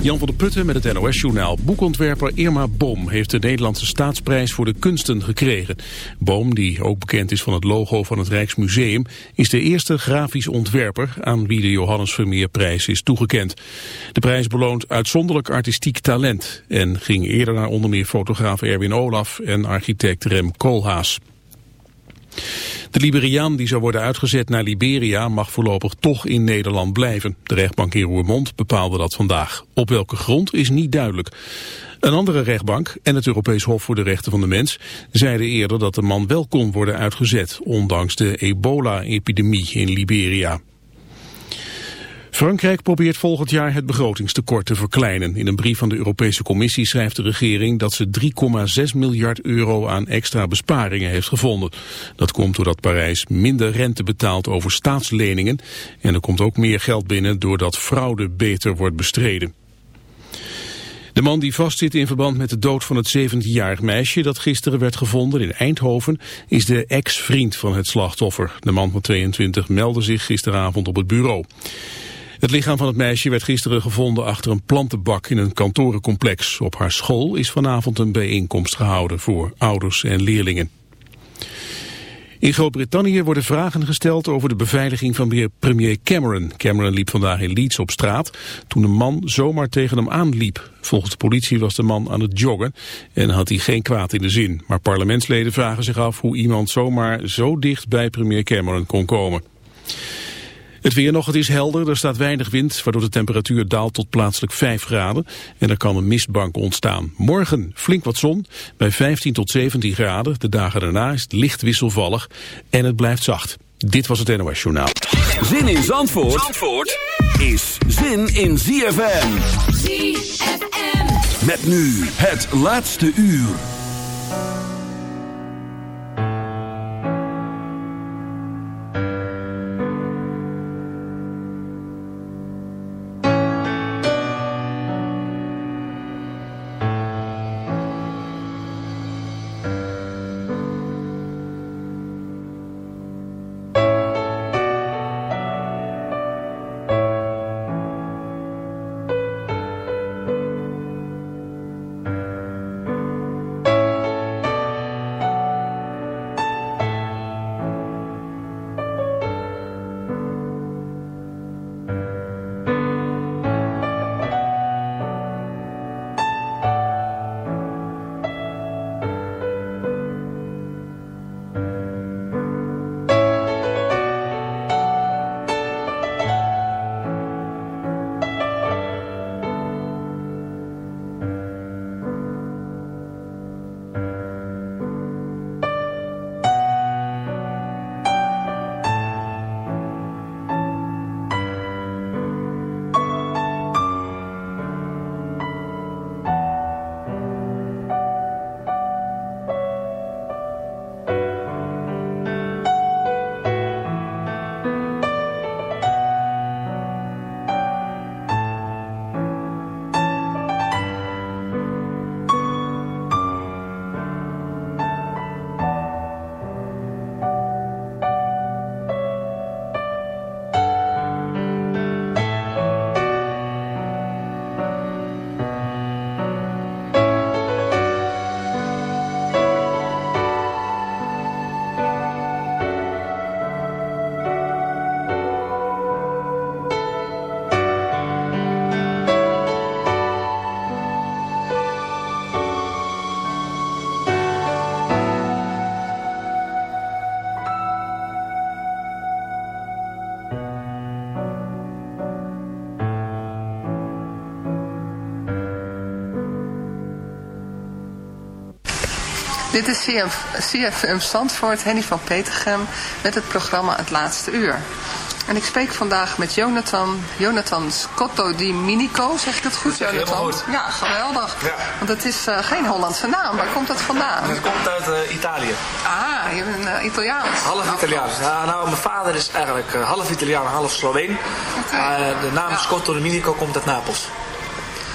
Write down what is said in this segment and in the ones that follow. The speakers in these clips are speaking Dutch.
Jan van der Putten met het NOS-journaal. Boekontwerper Irma Boom heeft de Nederlandse staatsprijs voor de kunsten gekregen. Boom, die ook bekend is van het logo van het Rijksmuseum, is de eerste grafisch ontwerper aan wie de Johannes Vermeerprijs is toegekend. De prijs beloont uitzonderlijk artistiek talent en ging eerder naar onder meer fotograaf Erwin Olaf en architect Rem Koolhaas. De Liberiaan die zou worden uitgezet naar Liberia mag voorlopig toch in Nederland blijven. De rechtbank in Roermond bepaalde dat vandaag. Op welke grond is niet duidelijk. Een andere rechtbank en het Europees Hof voor de Rechten van de Mens zeiden eerder dat de man wel kon worden uitgezet, ondanks de ebola-epidemie in Liberia. Frankrijk probeert volgend jaar het begrotingstekort te verkleinen. In een brief van de Europese Commissie schrijft de regering dat ze 3,6 miljard euro aan extra besparingen heeft gevonden. Dat komt doordat Parijs minder rente betaalt over staatsleningen. En er komt ook meer geld binnen doordat fraude beter wordt bestreden. De man die vastzit in verband met de dood van het 17-jarig meisje dat gisteren werd gevonden in Eindhoven is de ex-vriend van het slachtoffer. De man van 22 meldde zich gisteravond op het bureau. Het lichaam van het meisje werd gisteren gevonden achter een plantenbak in een kantorencomplex. Op haar school is vanavond een bijeenkomst gehouden voor ouders en leerlingen. In Groot-Brittannië worden vragen gesteld over de beveiliging van premier Cameron. Cameron liep vandaag in Leeds op straat toen een man zomaar tegen hem aanliep. Volgens de politie was de man aan het joggen en had hij geen kwaad in de zin. Maar parlementsleden vragen zich af hoe iemand zomaar zo dicht bij premier Cameron kon komen. Het weer nog, het is helder, er staat weinig wind, waardoor de temperatuur daalt tot plaatselijk 5 graden. En er kan een mistbank ontstaan. Morgen flink wat zon, bij 15 tot 17 graden. De dagen daarna is het licht wisselvallig en het blijft zacht. Dit was het NOS Journaal. Zin in Zandvoort, Zandvoort is zin in ZFM. ZFM. Met nu het laatste uur. Dit is CF, CFM Zandvoort, Henny van Petergem, met het programma Het Laatste Uur. En ik spreek vandaag met Jonathan, Jonathan Scotto di Minico, zeg ik dat goed, dat Jonathan? Goed. Ja, geweldig. Ja. Want het is uh, geen Hollandse naam, waar komt dat vandaan? Het komt uit uh, Italië. Ah, je bent uh, Italiaans. Half Italiaans. Ja, nou, mijn vader is eigenlijk half Italiaan, half Sloveen. Okay. de naam Ja. Scotto di Minico komt uit Napels.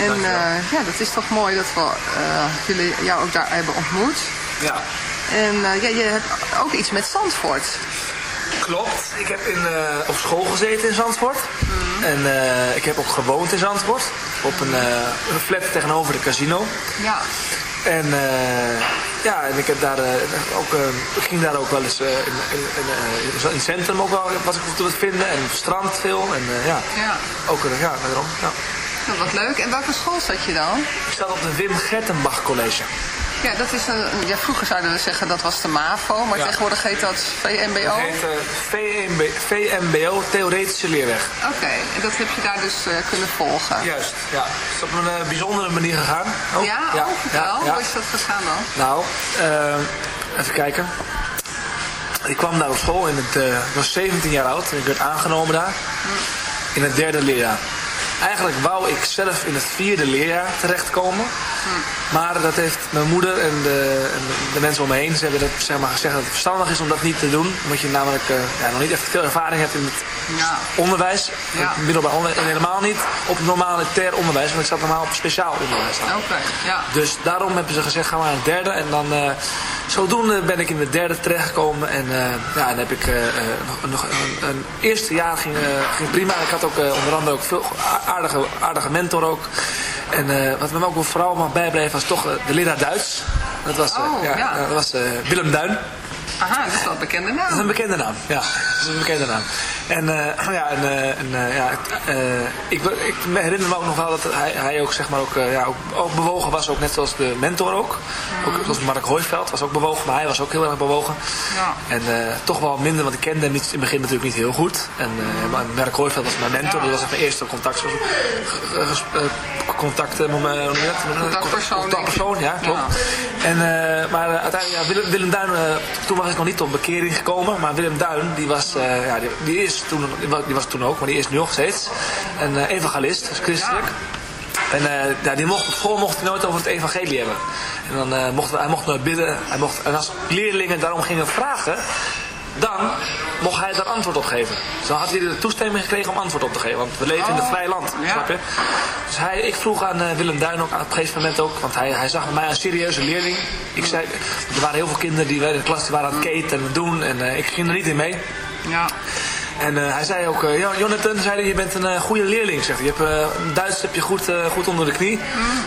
En eh, ja, dat is toch mooi dat we eh, jullie jou ook daar hebben ontmoet. ja. En eh, ja, je hebt ook iets met Zandvoort. Klopt. Ik heb in, op school gezeten in Zandvoort. En eh, ik heb ook gewoond in Zandvoort. Op een, een flat tegenover de casino. Ja. En eh, ja, en ik heb daar ook, ik ging daar ook wel eens in, in, in, in het centrum ook wel was ik te vinden. En op het strand veel. En ja, Ja. ook ja, daarom. Ja. Nou, wat leuk. En welke school zat je dan? Ik sta op de Wim Gertenbach College. Ja, dat is een, ja, vroeger zouden we zeggen dat was de MAVO, maar Ja. tegenwoordig heet dat VMBO. Dat heet eh, VMB, VMBO, Theoretische Leerweg. Oké, en dat heb je daar dus eh, kunnen volgen. Juist, ja. Het is op een eh, bijzondere manier gegaan. ook. Ja, oh, vertel. Hoe is dat gegaan dan? Nou, even kijken. Ik kwam daar op school en het, ik was 17 jaar oud en ik werd aangenomen daar. In het derde leerjaar. Eigenlijk wou ik zelf in het vierde leerjaar terechtkomen. Maar dat heeft mijn moeder en de, en de mensen om me heen, ze hebben dat, zeg maar, gezegd dat het verstandig is om dat niet te doen. Omdat je namelijk eh, ja, nog niet echt veel ervaring hebt in het Ja. onderwijs. Ja. Het middelbaar onderwijs. En helemaal niet op normalitair onderwijs, want ik zat normaal op speciaal onderwijs. aan. Ja. Dus daarom hebben ze gezegd, gaan we naar het derde. En dan, eh, zodoende ben ik in het derde terechtgekomen. En eh, ja, dan heb ik eh, eh, nog, nog een, een eerste jaar ging, ging prima. Ik had ook onder andere ook veel aardige, aardige mentor ook. En wat me ook vooral mag bijblijven was toch de leraar Duits. Dat was, Oh, ja. dat was Willem Duin. Aha, dat is wel een bekende Dat is een naam. bekende naam, ja. Dat is een bekende naam. En, eh, ja, en, eh, en eh, ja, ik, ik herinner me ook nog wel dat hij, hij ook, zeg maar, ook, ja, ook, ook bewogen was, ook net zoals de mentor ook. Ook zoals Mark Hooiveld was ook bewogen, maar hij was ook heel erg bewogen. Ja. En toch wel minder, want ik kende hem niet, in het begin natuurlijk niet heel goed. En Mark Hooiveld was mijn mentor, Ja. dat was mijn eerste contact. Contact? Contactpersoon. Contactpersoon, ja, klopt. En, eh, maar uiteindelijk, ja, Willem, Willem Duin, toen was ik nog niet tot bekering gekomen. Maar Willem Duin, die was, eh, ja, die, is toen, die was toen ook, maar die is nu nog steeds. Een eh, evangelist, dus christelijk. En ja, die mocht, mocht hij nooit over het evangelie hebben. En dan mocht hij mocht nooit bidden. Hij mocht, en als leerlingen daarom gingen vragen, dan mocht hij daar antwoord op geven. Dus dan had hij de toestemming gekregen om antwoord op te geven. Want we leven in een Oh, vrij land, ja. snap je? Dus hij, ik vroeg aan eh, Willem Duin ook aan het gegeven moment ook, want hij, hij zag bij mij een serieuze leerling. Ik zei, er waren heel veel kinderen die in de klas die waren aan het katen en aan het doen en eh, ik ging er niet in mee. Ja. En eh, hij zei ook, "Jo- Jonathan, zei hij, je bent een goede leerling. Zegt hij. Je hebt, Duits heb je goed, goed onder de knie.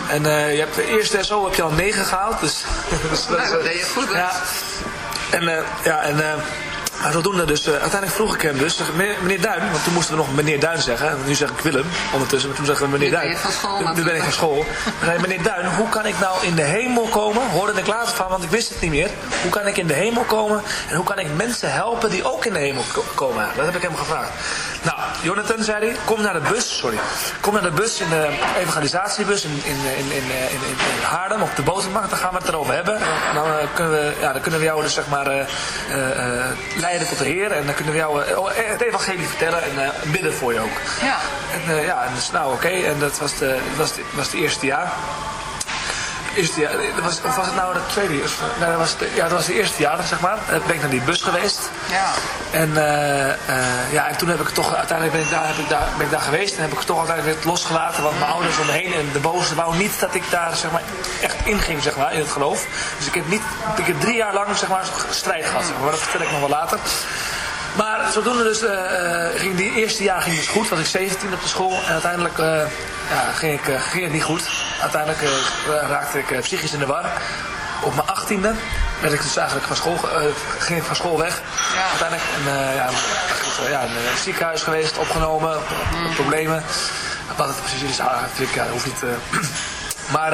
En eh, je hebt de eerste SO heb je al 9 gehaald. Dus, dus Nou, dat deed je goed, hè? Ja. En, ja, en maar zodoende dus, eh, uiteindelijk vroeg ik hem dus, zeg, meneer, Duin, want toen moesten we nog meneer Duin zeggen. En nu zeg ik Willem ondertussen, maar toen zeggen we meneer Nu ben Duin. je van school Nu- Nu ben ik van school. Dan zei meneer Duin, hoe kan ik nou in de hemel komen? Hoorde ik later van, want ik wist het niet meer. Hoe kan ik in de hemel komen? En hoe kan ik mensen helpen die ook in de hemel ko- komen? Dat heb ik hem gevraagd. Nou, Jonathan zei hij, kom naar de bus, sorry. Kom naar de bus, in de evangelisatiebus in, in, in, in, in, in, Haarlem, op de botermarkt. Dan gaan we het erover hebben. Dan, eh, kunnen, we, ja, dan kunnen we jou dus zeg maar eh, eh, eh, leiden tot de Heer. En dan kunnen we jou eh, oh, eh, het evangelie vertellen en eh, bidden voor je ook. Ja. En eh, ja, en dus, nou oké, en dat was, de, was, de, was het eerste jaar. Dat was, of was het nou het tweede jaar? Nee, dat was het, ja, dat was het eerste jaar, zeg maar. Dan ben ik naar die bus geweest. Ja. En, eh, eh, ja, en toen heb ik toch, uiteindelijk ben ik, daar, heb ik daar, ben ik daar geweest en heb ik het toch uiteindelijk weer losgelaten. Want mijn ouders om me heen en de boze wou niet dat ik daar zeg maar, echt inging zeg maar, in het geloof. Dus ik heb, niet, ik heb drie jaar lang zeg maar, strijd gehad. Zeg maar. Maar dat vertel ik nog wel later. Maar zodoende dus, eh, ging die eerste jaar ging dus goed, was ik 17 op de school. En uiteindelijk ja, ging, ik, eh, ging het niet goed. Uiteindelijk eh, raakte ik eh, psychisch in de war. Op mijn 18e werd ik dus eigenlijk van school, ging ik van school weg. Ja. Uiteindelijk en, eh, ja, eh, ja, in een ziekenhuis geweest, opgenomen, pro- problemen. Wat het precies is, ah, ik, ja, dat hoeft niet... maar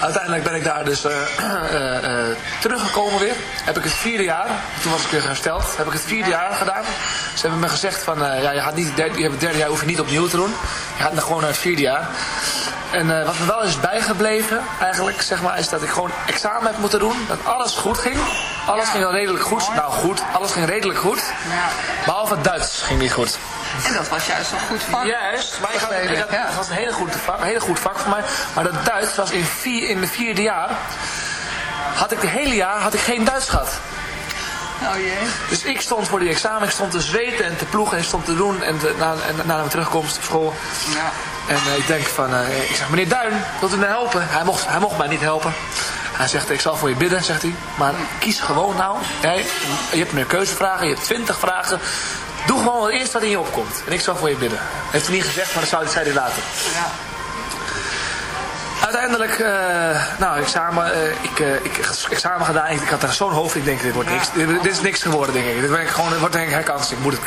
uiteindelijk ben ik daar dus teruggekomen weer. Heb ik het vierde jaar, toen was ik weer hersteld, heb ik het vierde jaar gedaan. Ze hebben me gezegd van, ja, je gaat niet derde, je hebt het derde jaar hoef je niet opnieuw te doen. Gaat dan gewoon het vierde jaar. En wat me wel is bijgebleven, eigenlijk, zeg maar, is dat ik gewoon examen heb moeten doen. Dat alles goed ging. Alles ging wel redelijk goed. Nou goed, alles ging redelijk goed. Ja. Behalve het Duits ging niet goed. En dat was juist een goed vak. Juist, maar ik had, ik was een hele goed vak, een hele goed vak voor mij. Maar dat Duits was in, vier, in de vierde jaar, had ik de hele jaar had ik geen Duits gehad. Oh jee. Dus ik stond voor die examen, ik stond te zweten en te ploegen en stond te doen en, te, na, en na mijn terugkomst op school. Ja. En uh, ik denk van, uh, ik zeg meneer Duin, wilt u me helpen? Hij mocht, hij mocht mij niet helpen. Hij zegt, ik zal voor je bidden, zegt hij. Maar kies gewoon nou. Jij, je hebt meer keuzevragen, je hebt twintig vragen. Doe gewoon het eerste wat in je opkomt. En ik zal voor je bidden. Heeft hij niet gezegd, maar dat zei hij later. Ja. Uiteindelijk, uh, nou, examen, uh, ik, uh, ik examen gedaan. Ik, had er zo'n hoofd. Ik denk, dit wordt niks. Dit, dit, is niks geworden, denk ik. Dit, ben ik gewoon, dit wordt denk ik herkansing. Moet het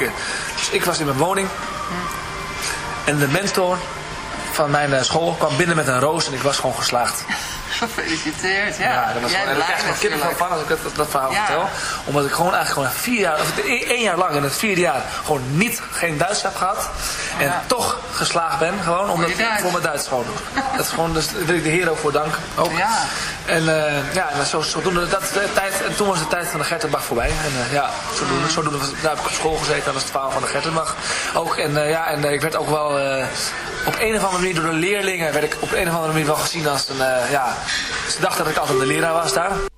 Dus ik was in mijn woning. En de mentor van mijn school kwam binnen met een roos en ik was gewoon geslaagd. Gefeliciteerd, ja. Ja, dat was gewoon, en ik krijg gewoon van als ik dat, dat verhaal vertel. Omdat ik gewoon eigenlijk gewoon vier jaar, of één jaar lang in het vierde jaar gewoon niet, geen Duits heb gehad. En toch geslaagd ben, gewoon, omdat ik voor mijn Duits gewoon doe. dat is gewoon, dus daar wil ik de Heer ook voor danken. Ook. Ja. En uh, ja, en zo, zodoende, dat de tijd, en toen was de tijd van de Gertenbach voorbij. En uh, ja, zodoende, zodoende daar heb ik op school gezeten, dat was het verhaal van de Gertenbach. Ook, en uh, ja, en ik werd ook wel op een of andere manier door de leerlingen, werd ik op een of andere manier wel gezien als een, ja, ze dachten dat ik altijd de leraar was daar.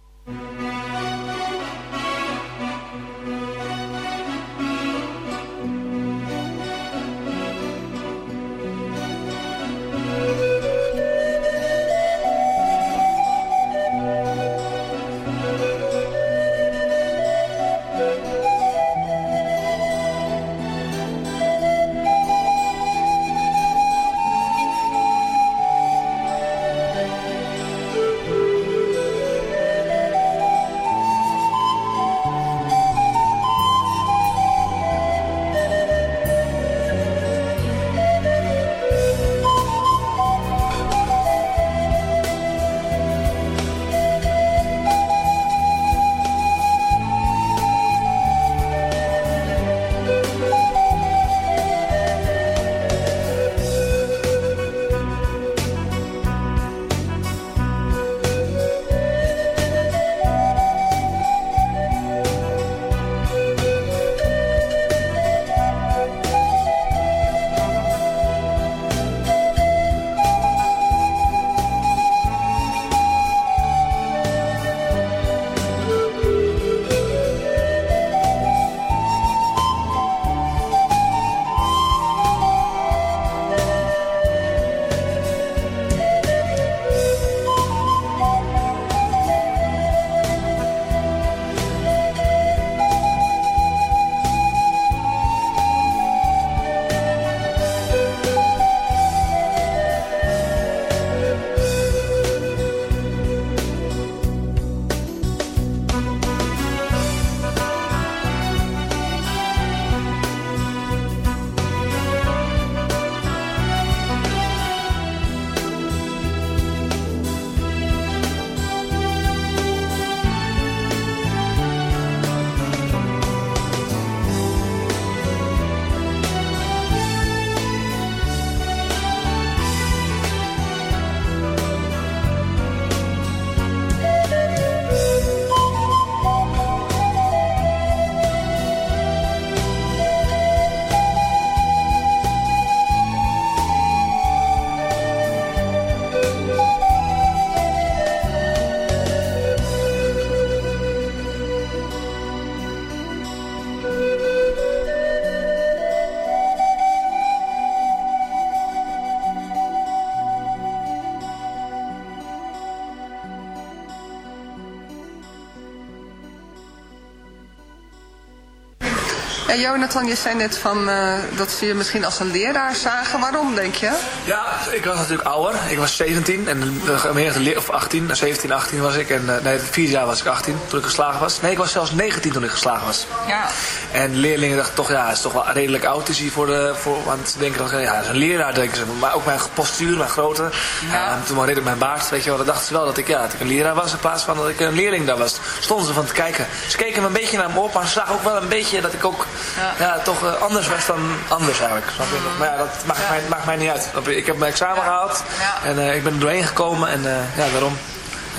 En Jonathan, je zei net van, uh, dat ze je misschien als een leraar zagen. Waarom, denk je? Ja, ik was natuurlijk ouder. Ik was 17 en de gemeente, of 18, 17, 18 was ik. En uh, nee, vier jaar was ik 18 toen ik geslagen was. Nee, ik was zelfs 19 toen ik geslagen was. Ja. En leerlingen dachten toch, ja, het is toch wel redelijk oud is hier voor de, voor, want ze denken dan, ja, dat is een leraar, denken ze. Maar ook mijn postuur, mijn grootte. Ja. Uh, toen redelijk mijn baard, weet je wel. Dan dachten ze wel dat ik, ja, dat ik een leraar was in plaats van dat ik een leerling daar was. Stonden ze van te kijken. Ze keken me een beetje naar me op, maar ze zagen ook wel een beetje dat ik ook ja. ja toch anders was dan anders eigenlijk. Snap je? Maar ja, dat maakt, Mij, maakt mij niet uit. Ik heb mijn examen gehaald en ik ben er doorheen gekomen en ja, daarom.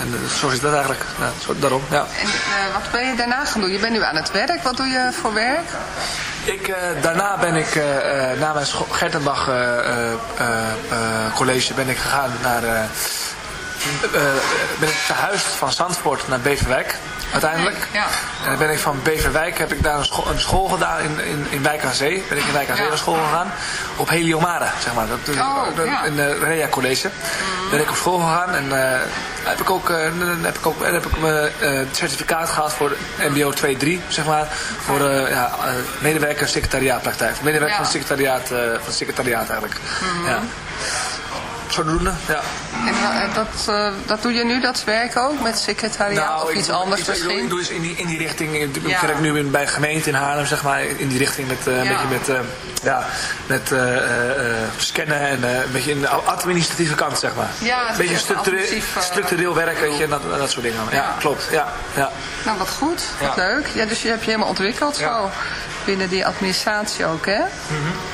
En zo is dat eigenlijk. Ja, zo, daarom, ja. En wat ben je daarna gaan doen? Je bent nu aan het werk. Wat doe je voor werk? Ik, uh, daarna ben ik, uh, na mijn Gertenbach college ben ik gegaan naar, ben ik verhuisd van Zandvoort naar Beverwijk uiteindelijk. Ja. En dan ben ik van Beverwijk, heb ik daar een school, een school gedaan in, in, in Wijk aan Zee. Ben ik in Wijk aan Zee naar school gegaan. Op Heliomare, zeg maar. Dat, oh, in de Rea College. Mm. Ben ik op school gegaan en uh, heb ik ook, uh, heb ik ook heb ik mijn certificaat gehad voor MBO 2-3, zeg maar. Voor ja, medewerker secretariaatpraktijk. Medewerker van het secretariaat, van het secretariaat eigenlijk. Mm. Ja zodoende, ja. En uh, dat, uh, dat doe je nu, dat werk ook, met secretariaat nou, of iets doe, anders ik, misschien? Ik doe in die, in die richting, ik ja. werk nu in, bij gemeente in Haarlem, zeg maar, in die richting met, uh, ja. een beetje met, ja, met scannen en een beetje in de administratieve kant, zeg maar. Ja, een beetje structureel, structureel werk, weet je, en dat, dat soort dingen. Ja, klopt, ja, ja. Nou, wat goed, wat leuk. Ja, dus je hebt je helemaal ontwikkeld zo, binnen die administratie ook, hè? Mm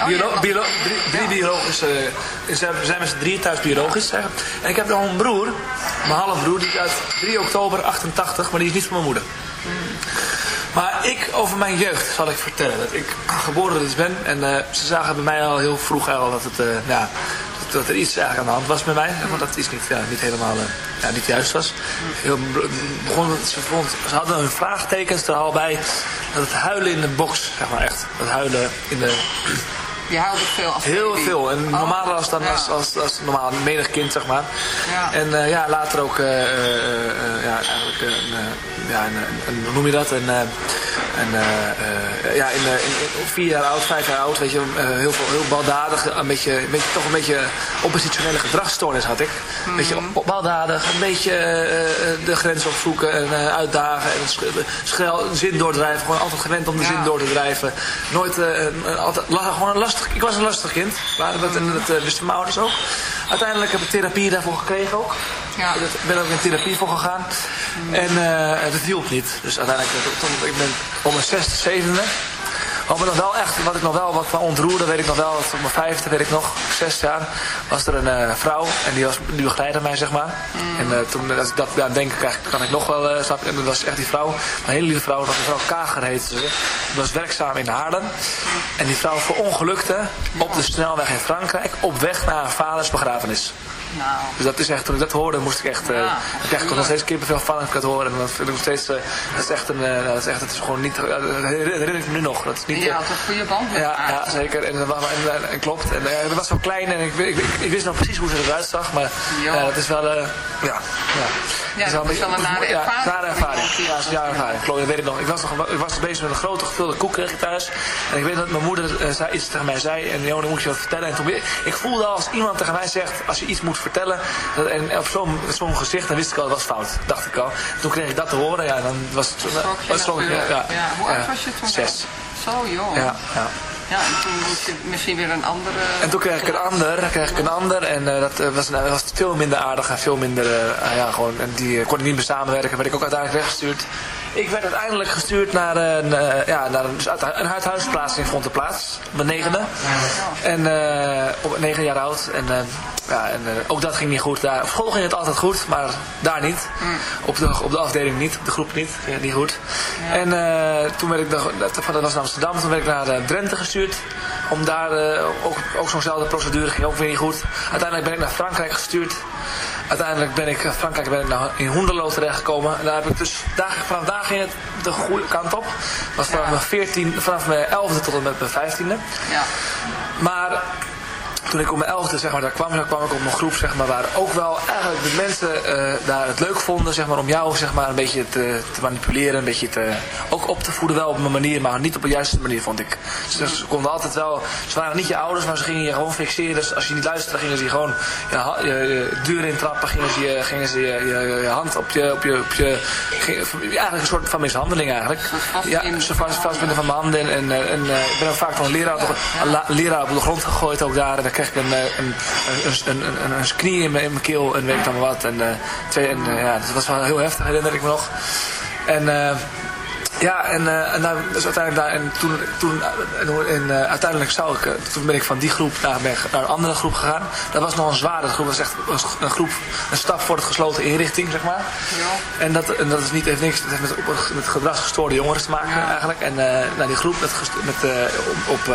Oh, Biolo drie, drie biologische... We zijn met z'n drieën thuis biologisch. Zeg. En ik heb nog een broer, mijn halfbroer, die is uit 3 oktober 88, maar die is niet van mijn moeder. Maar ik, over mijn jeugd, zal ik vertellen. Dat ik geboren dus ben. En uh, ze zagen bij mij al heel vroeg al dat, het, uh, ja, dat, er iets eigenlijk aan de hand was met mij. Maar dat iets niet, ja, niet helemaal uh, ja, niet juist was. Heel, begon, ze, vond, ze hadden hun vraagtekens er al bij. Dat het huilen in de box, zeg maar echt. Dat huilen in de je huilde veel af. Heel veel. En oh, normaal was dan als, als, als normaal menig kind, zeg maar. Ja. En uh, ja, later ook, uh, uh, ja, eigenlijk, ja, een, een, hoe noem je dat? Een, en, ja, in, in, in, vier jaar oud, vijf jaar oud, weet je, heel, veel, heel baldadig, een beetje, een beetje, toch een beetje oppositionele gedragsstoornis had ik. Een mm. beetje baldadig, een beetje de grens opzoeken en uitdagen en schel, zin doordrijven. Gewoon altijd gewend om de zin door te drijven. Nooit, altijd, gewoon een last ik was een lastig kind. Maar dat, en dat wisten mijn ouders ook. Uiteindelijk heb ik therapie daarvoor gekregen ook. Ja. Ik ben ook in therapie voor gegaan. En uh, dat hielp niet. Dus uiteindelijk, toen, ik ben om mijn zesde, zevende wat, me nog wel echt, wat ik nog wel wat me ontroerde, weet ik nog wel, op mijn vijfde, weet ik nog, zes jaar, was er een uh, vrouw en die, was, die begeleidde mij, zeg maar. Mm. En uh, toen, als ik dat ja, denk, kan ik nog wel, uh, snap En dat was echt die vrouw, een hele lieve vrouw, dat mevrouw Kager heette ze. Die was werkzaam in Haarlem. En die vrouw verongelukte op de snelweg in Frankrijk, op weg naar haar vaders begrafenis. Nou. Dus dat is echt, toen ik dat hoorde, moest ik echt, uh, ja, ik krijg ik nog steeds kippenvel van als ik dat hoor. En dan vind ik nog steeds, uh, dat is echt een, uh, dat is echt, het is gewoon niet, dat herinner ik me nu nog. Dat is niet, ja, toch goede band ja, ja, zeker. En, en, en, en klopt. En dat was zo klein en ik, ik, ik, wist nog precies hoe ze eruit zag, maar ja, dat is wel, ja, ja. Ja, dat is wel een, beetje, nare ervaring. Ja, nare ervaring. Ja, een jaren ervaring. Klopt, dat weet ik nog. Ik was, nog, ik was bezig met een grote gevulde koek kreeg ik thuis. En ik weet dat mijn moeder zei, iets tegen mij zei. En Jona, moet je wat vertellen. En toen, ik voelde als iemand tegen mij zegt, als je iets moet vertellen, en op zo'n gezicht, dan wist ik al, dat was fout. Dacht ik al. Toen kreeg ik dat te horen, ja, dan was het... Zo, ja, ja, ja. Hoe oud was je toen? Zes. Zo jong. Ja, ja. Ja, en toen moest je misschien weer een andere... En toen kreeg ik een ander, kreeg ik een ander en uh, dat uh, was, uh, was veel minder aardig en veel minder, ja gewoon, en die kon ik niet meer samenwerken, werd ik ook uiteindelijk weggestuurd. Ik werd uiteindelijk gestuurd naar een, ja, naar een, een huisplaatsing in Fonteplaats, mijn negende. En op negen jaar oud en ja, en uh, ook dat ging niet goed. Daar, op school ging het altijd goed, maar daar niet. Mm. Op, de, op de afdeling niet, op de groep niet. Ging niet goed. En uh, toen werd ik, dat was in Amsterdam, toen werd ik naar uh, Drenthe gestuurd. Om daar ook, ook zo'nzelfde procedure, ging ook weer niet goed. Uiteindelijk ben ik naar Frankrijk gestuurd. Uiteindelijk ben ik Frankrijk ben ik naar, in Hoenderloo terechtgekomen. En daar heb ik dus, daar, vanaf daar ging het de goede kant op. was vanaf, ja. mijn 14, vanaf mijn 11e tot en met mijn 15e. Ja. Maar toen ik om mijn elfde zeg maar, daar kwam, dan kwam ik op een groep zeg maar, waar ook wel eigenlijk de mensen uh, daar het leuk vonden zeg maar, om jou zeg maar, een beetje te, te manipuleren, een beetje te, ook op te voeden wel op een manier, maar niet op de juiste manier vond ik. Ze konden altijd wel, ze waren niet je ouders, maar ze gingen je gewoon fixeren. Dus als je niet luisterde, gingen ze je gewoon je, je deur intrappen, gingen ze je, gingen ze je, je, hand op je, op je, op je eigenlijk een soort van mishandeling eigenlijk. Ja, ze vast, vastbinden van mijn handen en, en, en ik ben ook vaak van een leraar, een leraar op de grond gegooid ook daar. En dan kreeg ik een, een, een, een, een, knie in mijn, in mijn keel en weet ik dan wat. En, uh, twee, en uh, ja, dat was wel heel heftig, herinner ik me nog. En uh, ja, en, en nou, dus uiteindelijk daar, en toen, toen en, uiteindelijk zou ik, toen ben ik van die groep naar, naar een andere groep gegaan. Dat was nog een zware groep, dat was echt een groep, een stap voor het gesloten inrichting, zeg maar. Ja. En, dat, en dat is niet, heeft niks, dat heeft met, met gedragsgestoorde jongeren te maken ja. eigenlijk. En uh, nou, die groep met, met, op, op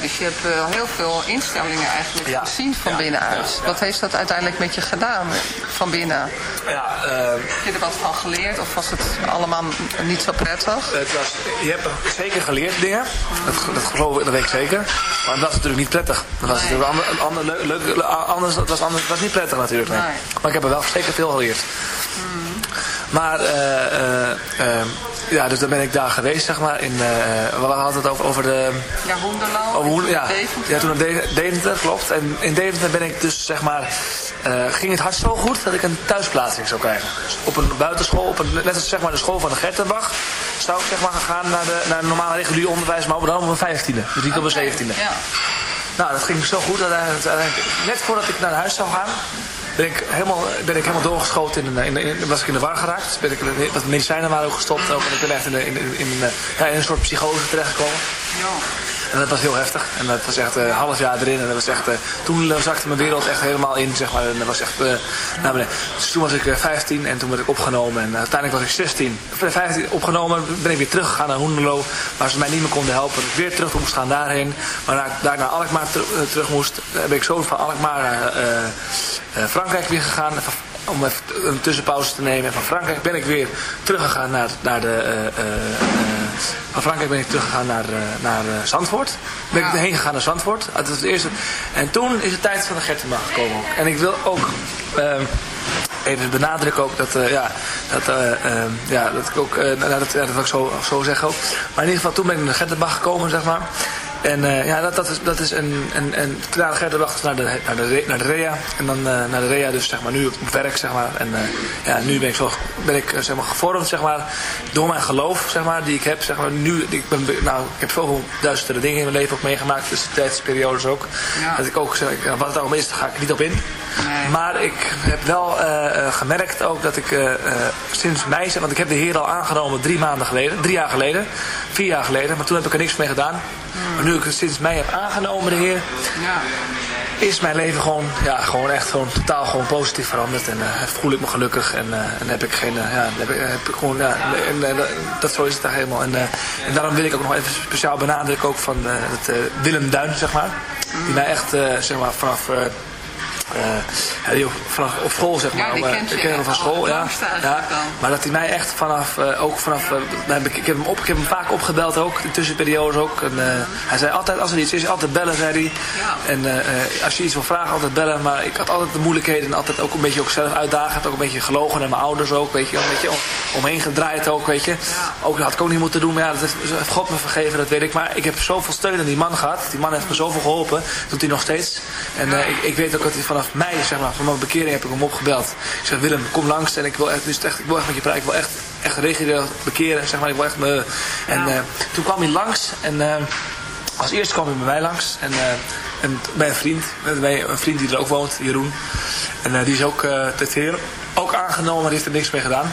Dus je hebt uh, heel veel instellingen eigenlijk ja. gezien van ja. binnenuit. Wat heeft dat uiteindelijk met je gedaan van binnen? Ja, uh, heb je er wat van geleerd of was het allemaal niet zo prettig? Het was, je hebt zeker geleerd dingen, dat, dat geloof ik, dat weet ik zeker. Maar dat was natuurlijk niet prettig. Dat was nee. natuurlijk ander, ander, leuk, leuk, anders, dat was, anders, dat was niet prettig natuurlijk. Nee. Nee. Maar ik heb er wel zeker veel geleerd. Hmm. Maar uh, ja, dus dan ben ik daar geweest, zeg maar. In, we hadden het over, over de... Ja. Over Hoen, ja. ja, toen in Deventer, klopt. En in Deventer ben ik dus, zeg maar... Ging het hart zo goed dat ik een thuisplaatsing zou krijgen. Dus op een buitenschool, op een, net als zeg maar, de school van de Gertenbach... zou ik zeg maar gaan naar, de, naar het normale regulier onderwijs, maar dan op een vijftiende. Dus niet op een zeventiende. Ja. Nou, dat ging zo goed. Dat, net voordat ik naar huis zou gaan, ben ik helemaal, ben ik helemaal doorgeschoten. In, in, in, was ik in de war geraakt. Ben ik, wat medicijnen waren ook gestopt. Ook, en ik ben echt in, in, in, in, ja, een soort psychose terechtgekomen. Ja. En dat was heel heftig. En dat was echt een uh, half jaar erin. En dat was echt, uh, toen zakte mijn wereld echt helemaal in, zeg maar. En dat was echt uh, naar beneden. Dus toen was ik 15 en toen werd ik opgenomen. En uiteindelijk was ik 16. 15 opgenomen, ben ik weer teruggegaan naar Hoenderlo. Waar ze mij niet meer konden helpen. Dus ik weer terug moest gaan daarheen. Maar daar, daar naar Alkmaar ter, terug moest, ben ik zo van Alkmaar naar Frankrijk weer gegaan om even een tussenpauze te nemen. En van Frankrijk ben ik weer teruggegaan naar, naar de... Uh, uh, van Frankrijk ben ik teruggegaan naar, naar Zandvoort. Ben ik heen gegaan naar Zandvoort. Dat was het eerste. En toen is de tijd van de Gertenbach gekomen ook. En ik wil ook... Ehm, even benadrukken ook dat, uh, ja, dat, uh, uh, ja, dat ik ook, nou, dat, ja, dat wil ik zo, zo zeggen ook. Maar in ieder geval, toen ben ik naar Gertenbach gekomen, zeg maar. En uh, ja, dat, dat, is, dat is een, een, een kleine Gertenbach naar de, naar, de, naar de REA. En dan uh, naar de REA dus zeg maar nu op werk, zeg maar. En uh, ja, nu ben ik, zo, ben ik zeg maar, gevormd, zeg maar, door mijn geloof, zeg maar, die ik heb, zeg maar. Nu, ik ben, nou, ik heb zoveel duizenden dingen in mijn leven ook meegemaakt, dus de tijdsperiodes ook. Ja. Dat ik ook zeg, wat het allemaal is, daar ga ik niet op in. Nee. Maar ik heb wel gemerkt ook dat ik sinds mei, want ik heb de Heer al aangenomen drie maanden geleden, drie jaar geleden, vier jaar geleden, maar toen heb ik er niks mee gedaan. Hmm. Maar nu ik het sinds mei heb aangenomen, de Heer, ja. is mijn leven gewoon, ja, gewoon echt gewoon totaal gewoon positief veranderd. En uh, voel ik me gelukkig en, uh, en heb ik geen, uh, ja, heb ik, heb ik gewoon, ja, en, dat zo is het daar helemaal. En, en daarom wil ik ook nog even speciaal benadrukken ook van het Willem Duin, zeg maar. Die mij echt, zeg maar, vanaf uh, ja, vanaf op school zeg maar. Ja, ik ken hem van school, ja. ja. Maar dat hij mij echt vanaf, uh, ook vanaf, ik, heb hem op, ik heb hem vaak opgebeld ook, in tussenperiodes ook. En, hij zei altijd, als er iets is, altijd bellen, zei hij. En als je iets wil vragen, altijd bellen. Maar ik had altijd de moeilijkheden en altijd ook een beetje ook zelf uitdagend. Ook een beetje gelogen naar mijn ouders ook, weet je. Een beetje om, omheen gedraaid ook, weet je. Ook dat had ik ook niet moeten doen, maar ja, dat heeft God me vergeven, dat weet ik. Maar ik heb zoveel steun aan die man gehad. Die man heeft me zoveel geholpen, doet hij nog steeds. En ik, ik weet ook dat hij vanaf vanaf mei, zeg maar, van mijn bekering heb ik hem opgebeld. Ik zeg, Willem, kom langs en ik wil echt, dus echt, ik wil echt met je praten. Ik wil echt, echt regionaal bekeren, zeg maar. Ik wil echt me... En uh, toen kwam hij langs en uh, als eerste kwam hij bij mij langs. En, uh, en bij een vriend, bij een vriend die er ook woont, Jeroen. En die is ook uh, heer ook aangenomen, maar die heeft er niks mee gedaan.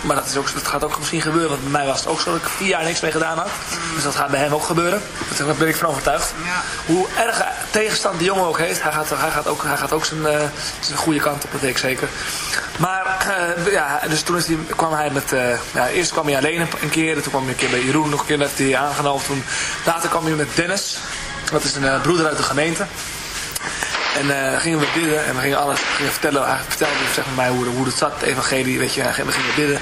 Maar dat, is ook, dat gaat ook misschien gebeuren. Want bij mij was het ook zo dat ik vier jaar niks mee gedaan had. Dus dat gaat bij hem ook gebeuren. Daar ben ik van overtuigd. Ja. Hoe erg tegenstand die jongen ook heeft, hij gaat, hij gaat ook, hij gaat ook zijn, uh, zijn goede kant op, dat weet ik zeker. Maar uh, ja, dus toen is hij, kwam hij met, uh, ja, eerst kwam hij alleen een keer, toen kwam hij een keer bij Jeroen nog een keer, dat hij aangenomen. Toen, later kwam hij met Dennis, dat is een broeder uit de gemeente. En uh, gingen we bidden en we gingen alles vertellen. Hij vertelde zeg maar, mij hoe, hoe het zat, het evangelie, weet je. En we gingen bidden.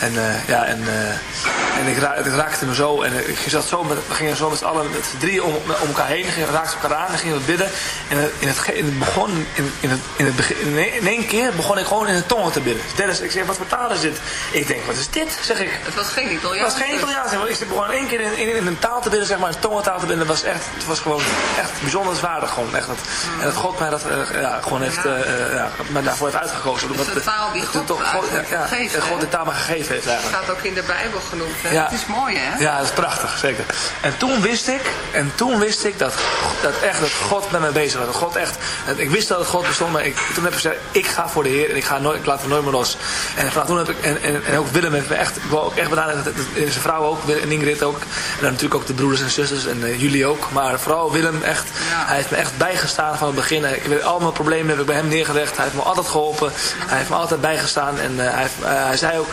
En uh, ja, en, uh, en ik ra het raakte me zo. En ik zat zo met, we gingen zo met z'n allen, met z'n drieën om, om elkaar heen. Gingen, raakten elkaar aan en gingen we bidden. En in het, in het begon, in, in, het, in, het begin, in één keer begon ik gewoon in het tongen te bidden. Dennis, ik zeg, wat voor taal is dit? Ik denk, wat is dit? Zeg ik. Het was geen Italiaans. Het was geen Italiaans. Ik begon één keer in, in, in, een taal te bidden, zeg maar, een tongentaal te bidden. Dat was echt, het was gewoon echt bijzonderwaardig gewoon. Echt, dat, En dat God mij dat uh, ja, gewoon heeft, ja. Ja, daarvoor heeft uitgekozen. Is de taal die God, toch, God, ja, God de taal maar gegeven heeft eigenlijk. Het staat ook in de Bijbel genoemd. Hè? Ja. Het is mooi hè? Ja, dat is prachtig, zeker. En toen wist ik, en toen wist ik dat, dat echt dat God met mij bezig was. Dat God echt, ik wist dat God bestond, maar ik, toen heb ik gezegd, ik ga voor de Heer en ik, ga nooit, ik laat het nooit meer los. En vanaf toen heb ik, en, en, en ook Willem heeft me echt, ik wil ook echt benaderen, zijn vrouw ook, en Ingrid ook. En dan natuurlijk ook de broeders en zusters en uh, jullie ook. Maar vooral Willem echt, ja. hij heeft me echt bijgestaan van het begin. Ik weet, al mijn problemen heb ik bij hem neergelegd. Hij heeft me altijd geholpen. Hij heeft me altijd bijgestaan. En uh, hij, uh, hij zei ook,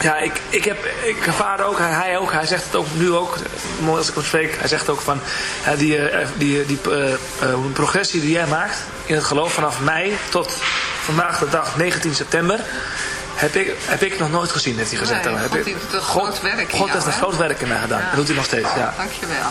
ja, ik, ik, heb, ik ervaar ook, hij ook, hij zegt het ook nu ook, mooi als ik hem spreek, hij zegt ook van die, die, die uh, uh, progressie die jij maakt in het geloof vanaf mei tot vandaag de dag 19 september. Heb ik, heb ik nog nooit gezien, heeft hij gezegd. Nee, heb God heeft een groot werk in God heeft een groot werk in mij gedaan. Ja. Dat doet hij nog steeds. Ja. Dankjewel.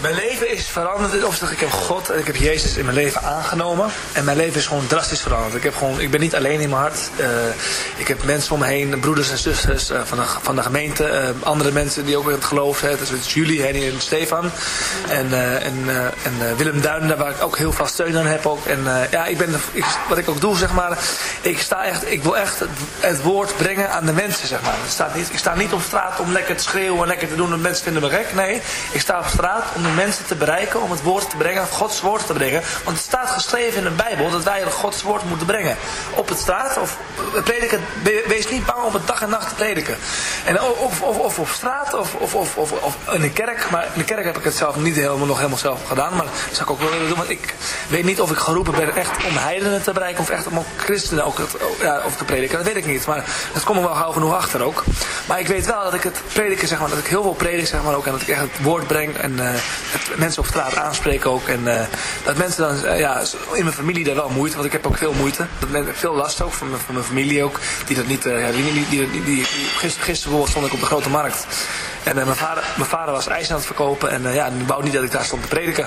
Mijn leven is veranderd. Of ik heb God en ik heb Jezus in mijn leven aangenomen. En mijn leven is gewoon drastisch veranderd. Ik, heb gewoon, ik ben niet alleen in mijn hart. Uh, ik heb mensen om me heen, broeders en zusters uh, van, de, van de gemeente. Uh, andere mensen die ook in het geloof. Dat is Julie, Henny en Stefan. En, en, en Willem Duinen, waar ik ook heel veel steun aan heb. Ook. En ja, ik ben, wat ik ook doe, zeg maar. Ik, sta echt, ik wil echt het, het, woord brengen aan de mensen, zeg maar. Ik sta, niet, ik sta niet op straat om lekker te schreeuwen en lekker te doen. En mensen vinden me gek. Nee, ik sta op straat om mensen te bereiken, om het woord te brengen, Gods woord te brengen. Want het staat geschreven in de Bijbel dat wij Gods woord moeten brengen. Op het straat, of prediken, wees niet bang om het dag en nacht te prediken. En of, of, of op straat, of, of, of, of, in de kerk. Maar in de kerk heb ik het zelf niet helemaal, nog helemaal zelf gedaan. Maar dat zou ik ook wel willen doen. Want ik weet niet of ik geroepen ben echt om heidenen te bereiken. Of echt om christenen ook het, ja, of te prediken. Dat weet ik niet. Maar dat komt er wel gauw genoeg achter ook. Maar ik weet wel dat ik het prediken, zeg maar, dat ik heel veel predik, zeg maar ook. En dat ik echt het woord breng en uh, mensen op straat aanspreken ook. En uh, dat mensen dan, uh, ja, in mijn familie daar wel moeite, want ik heb ook veel moeite. Dat men, veel last ook van mijn, van mijn familie ook. Die dat niet, uh, die, die, die, die, gisteren, stond ik op de grote markt. En mijn, vader, mijn vader was ijs aan het verkopen en ja, die wou niet dat ik daar stond te prediken.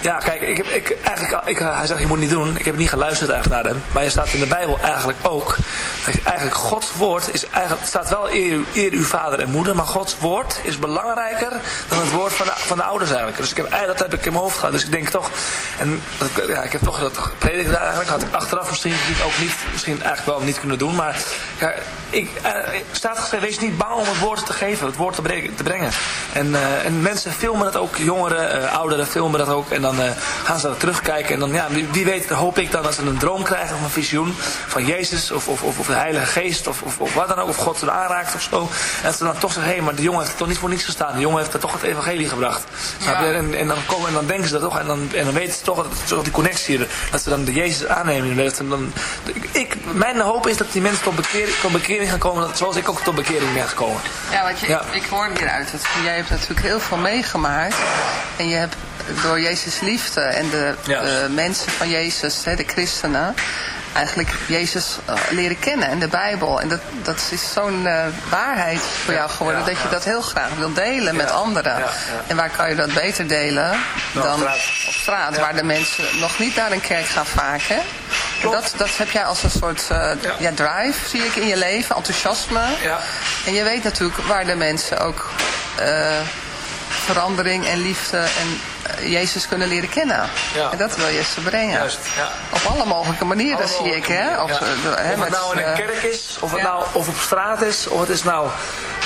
Ja, kijk, ik heb, ik, eigenlijk, ik, hij zegt, je moet niet doen. Ik heb niet geluisterd eigenlijk naar hem. Maar je staat in de Bijbel eigenlijk ook. Eigenlijk Gods woord is eigenlijk, staat wel eer, eer uw vader en moeder. Maar Gods woord is belangrijker dan het woord van de, van de ouders eigenlijk. Dus ik heb, dat heb ik in mijn hoofd gehad. Dus ik denk toch, en ja, ik heb toch dat gepredikt daar eigenlijk. Had ik achteraf misschien ook niet, misschien eigenlijk wel niet kunnen doen. Maar ja, ik, uh, staat geschreven, wees niet bang om het woord te geven, het woord te, brengen. Te brengen. En, uh, en mensen filmen het ook, jongeren, uh, ouderen filmen dat ook. En dan gaan ze dat terugkijken. En dan, ja, wie, weet, hoop ik dan dat ze een droom krijgen of een visioen van Jezus of, of, of, of de Heilige Geest of, of, of, wat dan ook. Of God ze aanraakt of zo. En dat ze dan toch zeggen, hé, hey, maar de jongen heeft het toch niet voor niets gestaan. De jongen heeft er toch het evangelie gebracht. Ja. En, en, dan komen, en dan denken ze dat toch. En dan, en dan weten ze toch, dat, die connectie, dat ze dan de Jezus aannemen. Dat ze dan, ik, mijn hoop is dat die mensen tot bekering, tot bekering gaan komen, zoals ik ook tot bekering ben gekomen. Ja, want je, ja. ik, ik hoor hieruit, dat jij hebt natuurlijk heel veel meegemaakt. En je hebt door Jezus liefde en de, de mensen van Jezus, hè, de christenen, eigenlijk Jezus uh, leren kennen en de Bijbel. En dat, dat is zo'n uh, waarheid voor jou geworden ja, dat je dat heel graag wil delen met anderen. En waar kan je dat beter delen dan op straat, op straat waar de mensen nog niet naar een kerk gaan vaak. Hè? Dat, dat heb jij als een soort uh, ja. drive, zie ik in je leven, enthousiasme. En je weet natuurlijk waar de mensen ook verandering en liefde en Jezus kunnen leren kennen. Ja. En dat wil je ze brengen. Juist, ja. Op alle mogelijke manieren zie ik. Hè? Of, ja. of het nou in een kerk is, of het nou of op straat is, of het is nou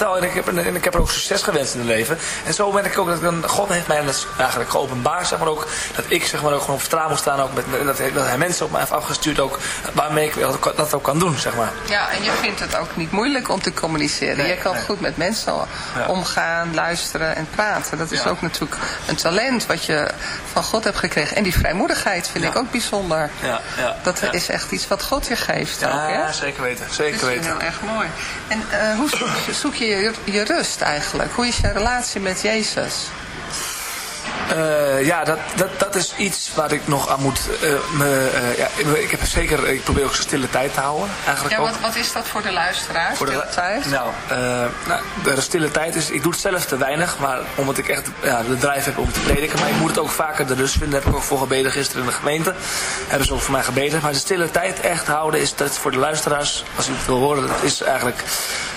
en ik, heb, en ik heb er ook succes gewenst in het leven. En zo ben ik ook, dat dan, God heeft mij dat eigenlijk geopenbaard, zeg maar ook, dat ik zeg maar ook gewoon straat moet staan, ook met, dat, hij, dat hij mensen op mij heeft afgestuurd ook, waarmee ik dat ook kan doen, zeg maar. Ja, en je vindt het ook niet moeilijk om te communiceren. je kan goed met mensen omgaan, luisteren en praten. Dat is ook natuurlijk een talent wat je van God hebt gekregen. En die vrijmoedigheid vind ik ook bijzonder. Ja, ja, dat is echt iets wat God je geeft. Ja, zeker weten. Zeker dat is heel erg mooi. En uh, hoe zoek je, je je rust eigenlijk? Hoe is je relatie met Jezus? Uh, ja, dat, dat, dat is iets waar ik nog aan moet... Uh, me, uh, ja, ik, heb zeker, ik probeer ook zo stille tijd te houden. Eigenlijk ja, wat, wat is dat voor de luisteraar, voor stille de, tijd? Nou, nou, de stille tijd is... Ik doe het zelf te weinig, maar omdat ik echt ja, de drijf heb om te prediken. Maar ik moet het ook vaker de rust vinden. Daar heb ik ook voor gebeden gisteren in de gemeente. Hebben ze ook voor mij gebeden. Maar de stille tijd echt houden is dat voor de luisteraars, als u het wil horen, dat is eigenlijk...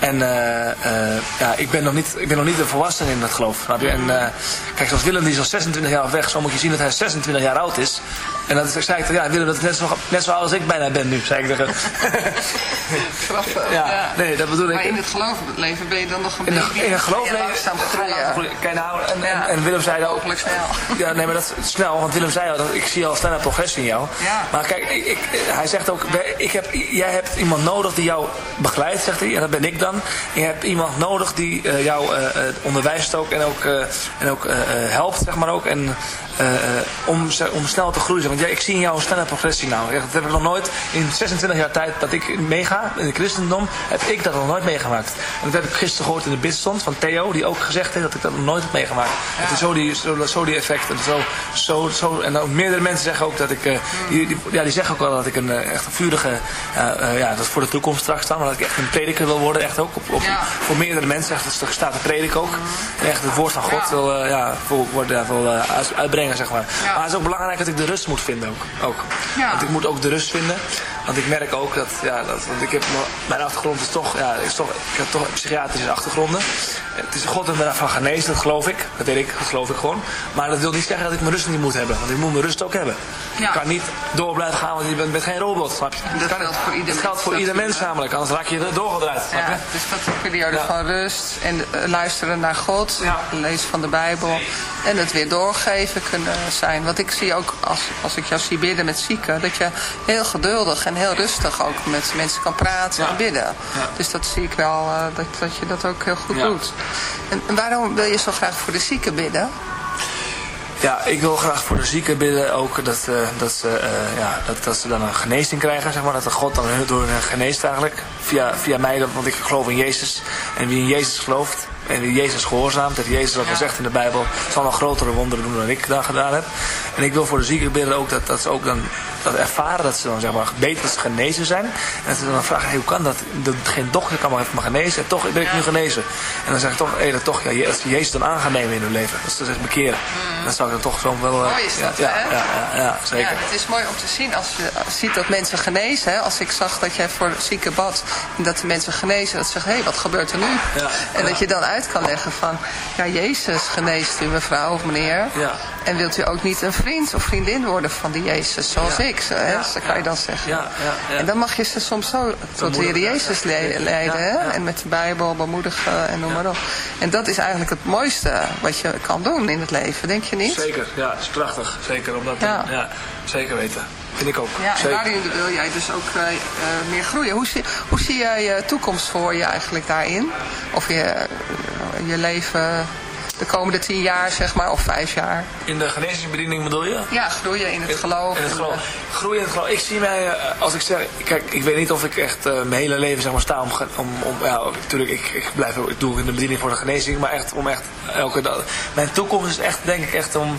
En uh, uh, ja, ik ben nog niet, ik ben nog niet een volwassene in dat geloof. En uh, kijk, zoals Willem die is al 26 jaar weg, zo moet je zien dat hij 26 jaar oud is. En dat is, zei ik, ja, Willem, dat is net zo, net zo oud als ik bijna ben nu, zei ik tegen Grappig. Ja, ja, nee, dat bedoel ik. Maar in het geloofleven ben je dan nog een beetje... In, in het geloofleven... groeien. Kijk nou, en, en, en, Willem zei ook... Hopelijk snel. Ja, nee, maar dat snel, want Willem zei al, dat ik zie al snelle progressie in jou. Ja. Maar kijk, ik, ik, hij zegt ook, ik heb, jij hebt iemand nodig die jou begeleidt, zegt hij, en dat ben ik dan. En je hebt iemand nodig die uh, jou uh, onderwijst ook en ook, uh, en ook helpt, zeg maar ook. En om, om snel te groeien. Want ja, ik zie in jou een snelle progressie nou. Dat heb ik nog nooit in 26 jaar tijd dat ik meega in het christendom, heb ik dat nog nooit meegemaakt. En dat heb ik gisteren gehoord in de bidstond van Theo, die ook gezegd heeft dat ik dat nog nooit heb meegemaakt. Ja. Het is zo die, zo, zo die effecten. Zo, zo, zo, en ook meerdere mensen zeggen ook dat ik, uh, die, die, ja, die zeggen ook wel dat ik een echt een vurige, uh, uh, ja, dat is voor de toekomst straks staan, maar dat ik echt een prediker wil worden, echt ook op, op ja. voor meerdere mensen. Echt, er staat de predik ook. En echt het woord van God wil, ja, worden, wil uitbrengen, zeg maar. Maar het is ook belangrijk dat ik de rust moet vinden ook. ook. Want ik moet ook de rust vinden. Want ik merk ook dat, ja, dat want ik heb, mijn achtergrond is toch, ja, is toch, ik heb toch psychiatrische achtergronden. Het is God en me daarvan genezen, dat geloof ik. Dat weet ik, dat geloof ik gewoon. Maar dat wil niet zeggen dat ik mijn rust niet moet hebben. Want ik moet mijn rust ook hebben. Ja. Ik kan niet door blijven gaan, want je bent, bent geen robot, snap je? Dat, geldt voor ieder, dat geldt voor ieder mens namelijk, anders raak je doorgedraaid. Ja, dus dat is een periode ja. van rust en uh, luisteren naar God, ja. lezen van de Bijbel en het weer doorgeven kunnen zijn. Want ik zie ook, als, als ik jou zie bidden met zieken, dat je heel geduldig en heel rustig ook met mensen kan praten en bidden. Dus dat zie ik wel, uh, dat, dat je dat ook heel goed doet. En, en waarom wil je zo graag voor de zieken bidden? Ja, ik wil graag voor de zieken bidden ook dat, uh, dat, ze, uh, ja, dat, dat ze dan een genezing krijgen, zeg maar. Dat de God dan door hen geneest eigenlijk. Via, via mij, want ik geloof in Jezus. En wie in Jezus gelooft, en Jezus gehoorzaamt, dat Jezus al zegt in de Bijbel, zal nog grotere wonderen doen dan ik daar gedaan heb. En ik wil voor de zieken bidden ook dat, dat ze ook dan dat ervaren, dat ze dan zeg maar beter genezen zijn. En dat ze dan vragen, hey, hoe kan dat? dat geen dokter kan maar even me genezen en toch ben ik nu genezen. En dan zeg ik toch, hey, dat toch, ja, als Jezus dan aan gaan nemen in hun leven, dat ze zich bekeren. Mm. Dan zou ik dan toch zo wel... Uh, mooi is dat, ja, hè? Ja, ja, ja, zeker. Ja, het is mooi om te zien als je ziet dat mensen genezen. Hè? Als ik zag dat jij voor zieken bad en dat de mensen genezen, dat ze zeggen, hé, hey, wat gebeurt er nu? En dat je dan uit kan leggen van, ja, Jezus geneest u mevrouw of meneer. Ja. En wilt u ook niet een vriend of vriendin worden van die Jezus, zoals ik. Hè? Ja, dat kan je dan zeggen. Ja, ja, ja. En dan mag je ze soms zo tot de Heer Jezus le- leiden. hè? En met de Bijbel bemoedigen en noem maar op. En dat is eigenlijk het mooiste wat je kan doen in het leven, denk je niet? Zeker, ja, dat is prachtig. Zeker, omdat, ja. zeker weten. Vind ik ook. Ja, en daarin wil jij dus ook eh, eh, meer groeien. Hoe zie, hoe zie jij je toekomst voor je eigenlijk daarin? Of je, eh, je leven de komende tien jaar, zeg maar, of vijf jaar? In de genezingsbediening bedoel je? Ja, groeien in het geloof. In het geloof. En, Groeien in het geloof. Ik zie mij, eh, als ik zeg, kijk, ik weet niet of ik echt eh, mijn hele leven zeg maar sta om, om, om ja, natuurlijk, ik, ik blijf, ik doe in de bediening voor de genezing, maar echt om echt elke dag. Mijn toekomst is echt, denk ik, echt om,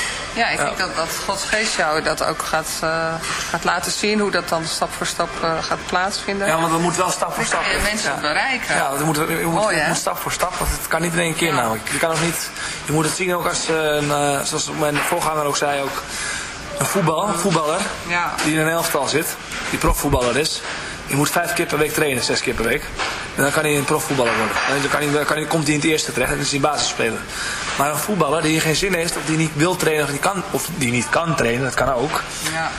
Ja, ik denk dat, dat Gods geest jou dat ook gaat, eh, gaat laten zien. Hoe dat dan stap voor stap eh, gaat plaatsvinden. ja, want we moeten wel stap voor stap. je mensen ja. bereiken. Ja, we moeten, je moet, Mooi, je hè? moet stap voor stap, want het kan niet in één keer Ja. namelijk. Je kan ook niet, je moet het zien ook als, eh, een, zoals mijn voorganger ook zei, ook een voetbal, een voetballer Ja. die in een elftal zit, die profvoetballer is. Die moet vijf keer per week trainen, zes keer per week. En dan kan hij een profvoetballer worden. En dan, kan hij, kan hij, komt hij in het eerste terecht en is hij basisspeler. Maar een voetballer die geen zin heeft, of die niet wil trainen, of die, kan, of die niet kan trainen, dat kan ook. Ja.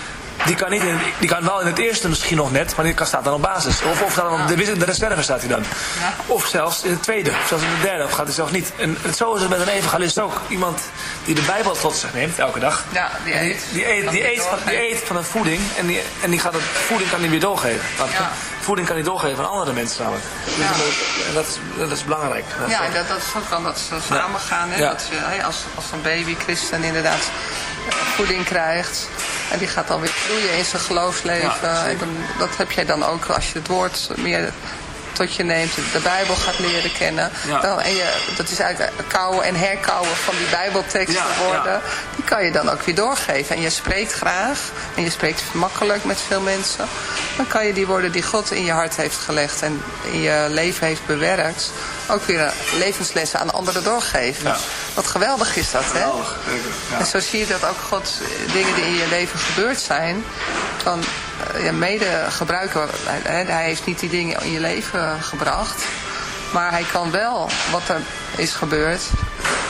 Die kan, niet in, die kan wel in het eerste misschien nog net, maar die kan, staat dan op basis. Of, of dan op de, de reserve staat hij dan. Ja. Of zelfs in het tweede, of zelfs in de derde, of gaat hij zelfs niet. En het- zo is het met een evangelist ook. Iemand die de Bijbel tot zich neemt, elke dag. Ja, die eet. Die, eet, Dat die, die eet, van, die eet van een voeding en die, en die gaat het, voeding kan hij weer doorgeven. Ja. Voeding kan hij doorgeven aan andere mensen namelijk. Dus Ja. En dat is, dat is belangrijk. Dat is Ja, en dat, dat is ook dat ze samen gaan. Hè? Dat als, als een baby christen inderdaad voeding krijgt. En die gaat dan weer groeien in zijn geloofsleven. Ja, zeker. en dan, dat heb jij dan ook als je het woord meer tot je neemt. De Bijbel gaat leren kennen. Ja. Dan, en je, dat is eigenlijk kouwen en herkauwen van die Bijbelteksten Ja, worden. ja. Die kan je dan ook weer doorgeven. En je spreekt graag. En je spreekt makkelijk met veel mensen. Dan kan je die woorden die God in je hart heeft gelegd. En in je leven heeft bewerkt. Ook weer levenslessen aan anderen doorgeven. Wat geweldig is dat, hè? Geweldig. En zo zie je dat ook God eh, dingen die in je leven gebeurd zijn, dan mede gebruiken. Hij heeft niet die dingen in je leven gebracht, maar hij kan wel wat er is gebeurd,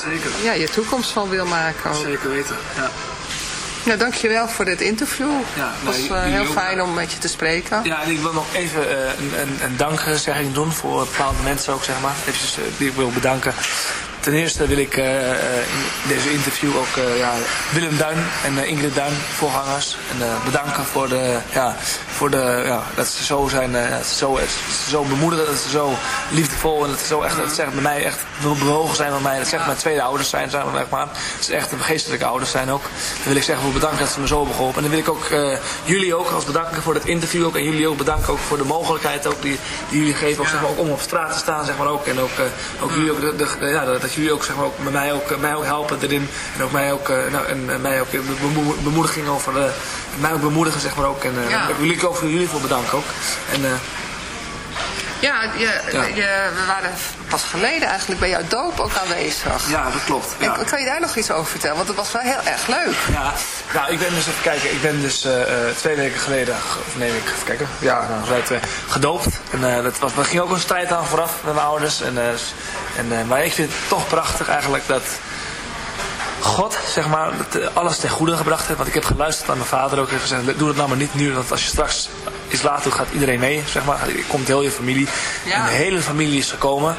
zeker. ja, je toekomst van wil maken. Ook. Zeker weten. Ja. Nou, dankjewel voor dit interview. Ja, het was nee, eh, heel fijn om met je te spreken. Ja, en ik wil nog even eh, een, een, een dankzegging doen voor bepaalde mensen ook, zeg maar. Eventjes, eh, die ik wil bedanken. Ten eerste wil ik eh, eh, in deze interview ook eh, ja, Willem Duin en Ingrid Duin, voorgangers, en, bedanken voor, de, ja, voor de, ja, dat ze zo zijn, dat ze zo, zo bemoedigen, dat ze zo liefdevol en dat ze zo echt, dat ze echt bij mij echt bewogen zijn bij mij. Dat ze echt mijn tweede ouders zijn, zijn zeg maar. Dat ze echt geestelijke ouders zijn ook. Dan wil ik zeggen voor bedanken dat ze me zo hebben geholpen. En dan wil ik ook jullie ook als bedanken voor dit interview ook. En jullie ook bedanken ook voor de mogelijkheid ook die, die jullie geven ook, om op straat te staan zeg maar ook. En ook, ook jullie ook, de, de- ja, dat jullie ook zeg maar ook met mij ook, eh, mij ook helpen erin. En ook mij ook, eh, nou, en, mij ook in de bemo- bemoediging over, eh, mij ook bemoedigen zeg maar ook. En Ja. ik wil jullie ook voor jullie voor bedanken ook. En Ja, je, Ja. Je, we waren pas geleden eigenlijk bij jouw doop ook aanwezig. ja, dat klopt. Ja. En, kan je daar nog iets over vertellen? Want het was wel heel erg leuk. Ja, nou, ik ben dus even kijken. Ik ben dus eh, eh, twee weken geleden, ge- of nee, ik even kijken. Ja, nou, right, eh, gedoopt. En eh, dat was, ging ook een strijd aan vooraf met mijn ouders. En, en, maar ik vind het toch prachtig eigenlijk dat God, zeg maar, alles ten goede gebracht heeft. Want ik heb geluisterd aan mijn vader ook. Heeft gezegd, doe het nou maar niet nu. Want als je straks is laat, dan gaat iedereen mee, zeg maar. Komt heel je familie. En de hele familie is gekomen.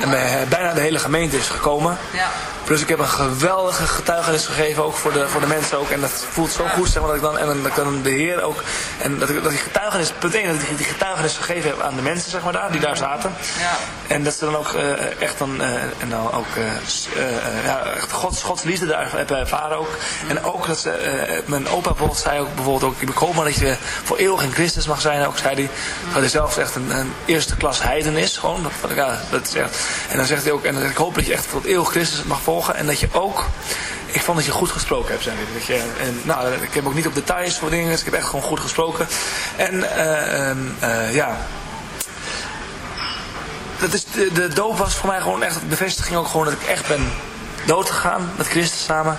En bijna de hele gemeente is gekomen. Ja. Plus ik heb een geweldige getuigenis gegeven ook voor de, voor de mensen ook. En dat voelt zo goed zeg maar, dat ik dan, en dat ik dan de Heer ook. En dat ik, dat die getuigenis, punt 1, dat ik die getuigenis gegeven heb aan de mensen zeg maar daar, die daar zaten. En dat ze dan ook uh, echt dan, uh, en dan ook uh, ja, echt Gods, liefde daar hebben ervaren ook. En ook dat ze, mijn opa bijvoorbeeld zei ook bijvoorbeeld ook, ik hoop maar dat je voor eeuwig in Christus mag zijn. Ook zei hij, dat hij zelf echt een, een eerste klas heiden is. Gewoon, dat, ja, dat is. En dan zegt hij ook, en ik hoop dat je echt het eeuwig Christus mag volgen en dat je ook... Ik vond dat je goed gesproken hebt, zei Dat je, en, nou, ik heb ook niet op details voor dingen. Dus ik heb echt gewoon goed gesproken. En uh, ja... Dat is, de, de doop was voor mij gewoon echt bevestiging ook gewoon dat ik echt ben doodgegaan met Christus samen.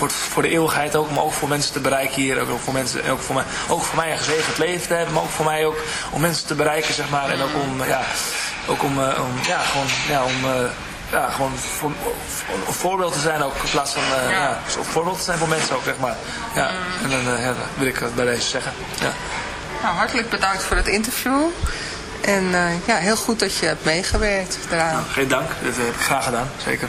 voor, voor de eeuwigheid ook, maar ook voor mensen te bereiken hier. Ook voor, mensen, ook voor, mij, ook voor mij een gezegend leven te hebben, maar ook voor mij ook om mensen te bereiken, zeg maar. En ook om, ja, ook om, uh, om ja, gewoon, ja, om, uh, ja, gewoon voor, een voorbeeld te zijn ook in plaats van, uh, ja. ja voorbeeld te zijn voor mensen ook, zeg maar. Ja, en dan ja, wil ik dat bij deze zeggen. Ja. Nou, hartelijk bedankt voor het interview. En ja, heel goed dat je hebt meegewerkt daaraan. Nou, geen dank, dat heb ik graag gedaan, zeker.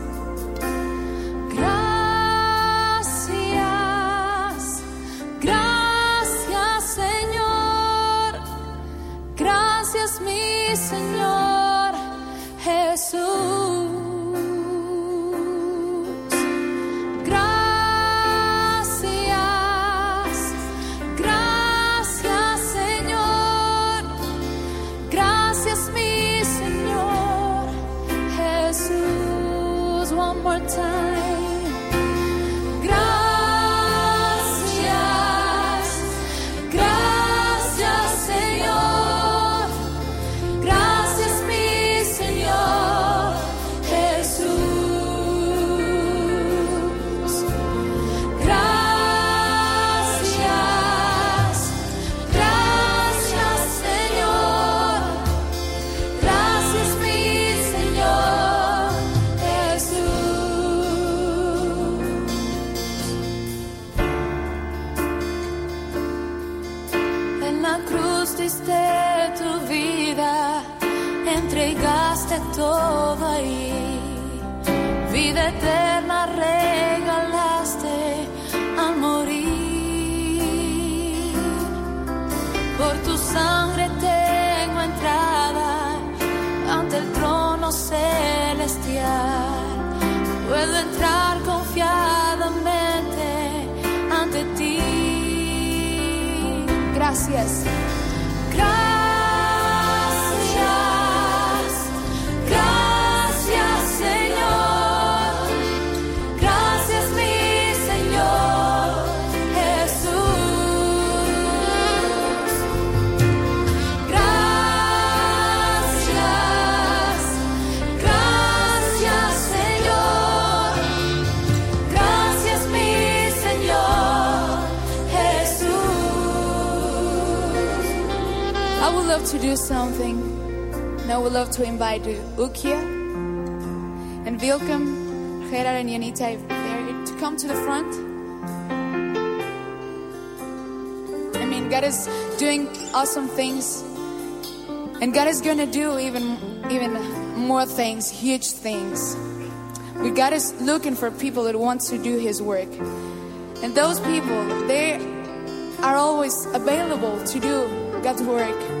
Señor Jesús. Love to do something. Now we love to invite Ukia and Wilkem, Gerard and Janita there to come to the front. I mean, God is doing awesome things. And God is going to do even even more things, huge things. But God is looking for people that want to do his work. And those people, they are always available to do God's work.